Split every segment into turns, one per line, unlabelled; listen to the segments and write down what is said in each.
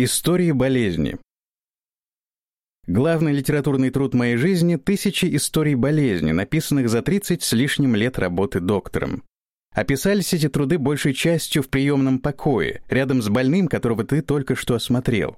Истории болезни. Главный литературный труд моей жизни — тысячи историй болезни, написанных за 30 с лишним лет работы доктором. Описались эти труды большей частью в приемном покое, рядом с больным, которого ты только что осмотрел.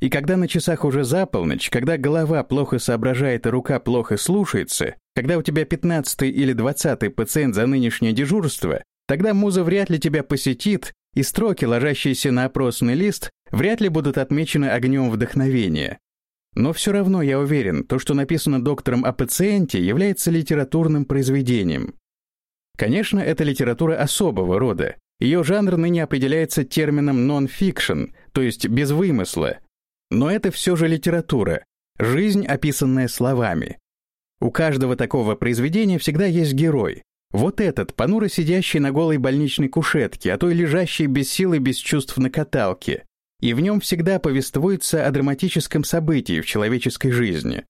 И когда на часах уже за полночь, когда голова плохо соображает и рука плохо слушается, когда у тебя 15 или 20 пациент за нынешнее дежурство, тогда муза вряд ли тебя посетит, и строки, ложащиеся на опросный лист, вряд ли будут отмечены огнем вдохновения. Но все равно я уверен, то, что написано доктором о пациенте, является литературным произведением. Конечно, это литература особого рода. Ее жанр ныне определяется термином нон-фикшн, то есть без вымысла. Но это все же литература, жизнь, описанная словами. У каждого такого произведения всегда есть герой. Вот этот, понуро сидящий на голой больничной кушетке, а то и лежащий без сил и без чувств на каталке. И в нем всегда повествуется о драматическом событии в человеческой жизни.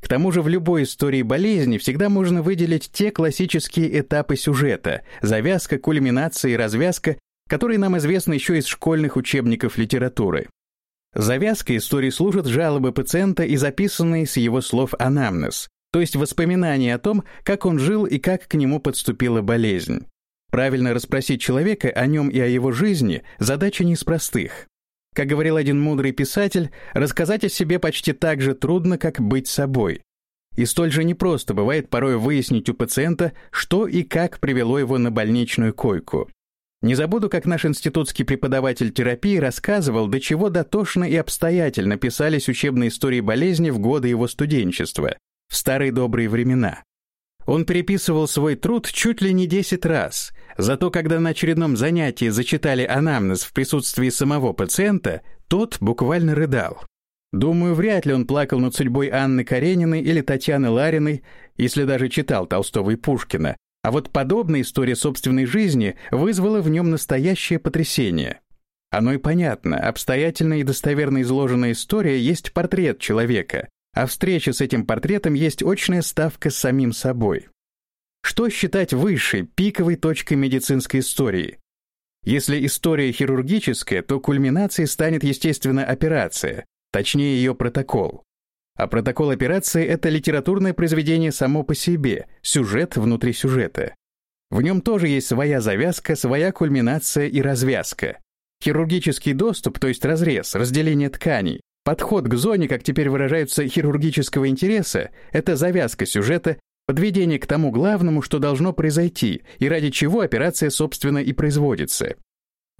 К тому же в любой истории болезни всегда можно выделить те классические этапы сюжета, завязка, кульминация и развязка, которые нам известны еще из школьных учебников литературы. Завязкой истории служат жалобы пациента и записанный с его слов анамнез, то есть воспоминания о том, как он жил и как к нему подступила болезнь. Правильно расспросить человека о нем и о его жизни – задача не из простых. Как говорил один мудрый писатель, рассказать о себе почти так же трудно, как быть собой. И столь же непросто бывает порой выяснить у пациента, что и как привело его на больничную койку. Не забуду, как наш институтский преподаватель терапии рассказывал, до чего дотошно и обстоятельно писались учебные истории болезни в годы его студенчества, в старые добрые времена. Он переписывал свой труд чуть ли не 10 раз, зато когда на очередном занятии зачитали анамнез в присутствии самого пациента, тот буквально рыдал. Думаю, вряд ли он плакал над судьбой Анны Карениной или Татьяны Лариной, если даже читал Толстого и Пушкина, а вот подобная история собственной жизни вызвала в нем настоящее потрясение. Оно и понятно, обстоятельно и достоверно изложенная история есть портрет человека, а встреча с этим портретом есть очная ставка с самим собой. Что считать высшей, пиковой точкой медицинской истории? Если история хирургическая, то кульминацией станет, естественно, операция, точнее ее протокол. А протокол операции — это литературное произведение само по себе, сюжет внутри сюжета. В нем тоже есть своя завязка, своя кульминация и развязка. Хирургический доступ, то есть разрез, разделение тканей, Подход к зоне, как теперь выражаются, хирургического интереса — это завязка сюжета, подведение к тому главному, что должно произойти, и ради чего операция, собственно, и производится.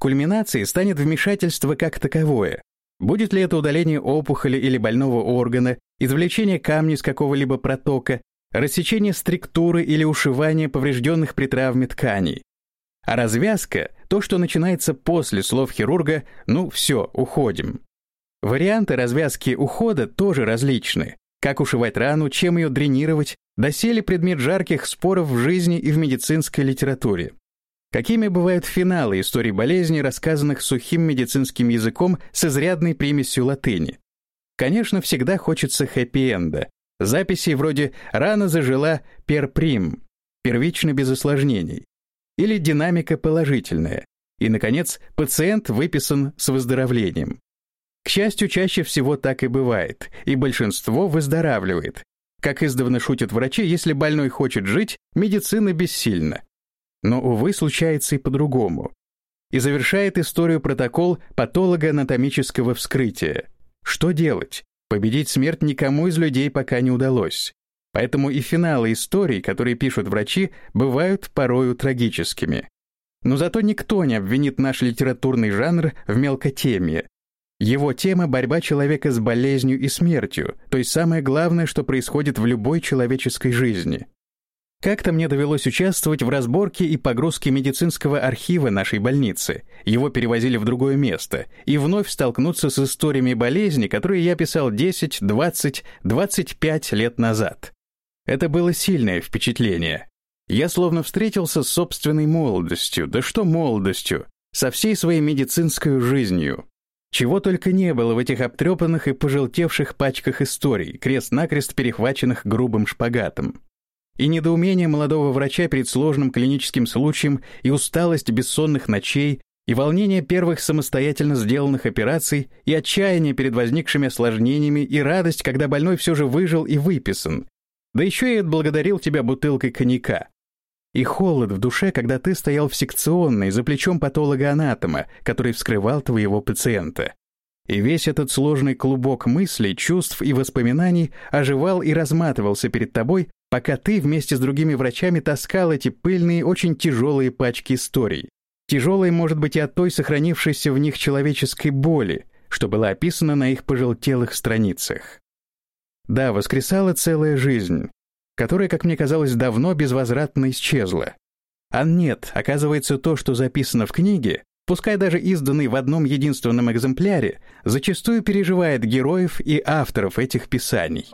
Кульминацией станет вмешательство как таковое. Будет ли это удаление опухоли или больного органа, извлечение камня из какого-либо протока, рассечение структуры или ушивание поврежденных при травме тканей. А развязка — то, что начинается после слов хирурга «ну все, уходим». Варианты развязки ухода тоже различны. Как ушивать рану, чем ее дренировать, доселе предмет жарких споров в жизни и в медицинской литературе. Какими бывают финалы историй болезни, рассказанных сухим медицинским языком с изрядной примесью латыни? Конечно, всегда хочется хэппи-энда. Записи вроде «рана зажила пер прим», первично без осложнений. Или динамика положительная. И, наконец, пациент выписан с выздоровлением. Счастью, чаще всего так и бывает, и большинство выздоравливает. Как издавна шутят врачи, если больной хочет жить, медицина бессильна. Но, увы, случается и по-другому. И завершает историю протокол патолого-анатомического вскрытия. Что делать? Победить смерть никому из людей пока не удалось. Поэтому и финалы историй, которые пишут врачи, бывают порою трагическими. Но зато никто не обвинит наш литературный жанр в мелкотемье, его тема — борьба человека с болезнью и смертью, то есть самое главное, что происходит в любой человеческой жизни. Как-то мне довелось участвовать в разборке и погрузке медицинского архива нашей больницы. Его перевозили в другое место, и вновь столкнуться с историями болезни, которые я писал 10, 20, 25 лет назад. Это было сильное впечатление. Я словно встретился с собственной молодостью, да что молодостью, со всей своей медицинской жизнью. Чего только не было в этих обтрепанных и пожелтевших пачках историй, крест-накрест перехваченных грубым шпагатом. И недоумение молодого врача перед сложным клиническим случаем, и усталость бессонных ночей, И волнение первых самостоятельно сделанных операций, и отчаяние перед возникшими осложнениями, и радость, когда больной все же выжил и выписан. Да еще и отблагодарил тебя бутылкой коньяка. И холод в душе, когда ты стоял в секционной за плечом патолога-анатома, который вскрывал твоего пациента. И весь этот сложный клубок мыслей, чувств и воспоминаний оживал и разматывался перед тобой, пока ты вместе с другими врачами таскал эти пыльные, очень тяжелые пачки историй. Тяжелые, может быть, и от той сохранившейся в них человеческой боли, что была описана на их пожелтелых страницах. Да, воскресала целая жизнь, которая, как мне казалось, давно безвозвратно исчезла. А нет, оказывается, то, что записано в книге, пускай даже изданный в одном единственном экземпляре, зачастую переживает героев и авторов этих писаний.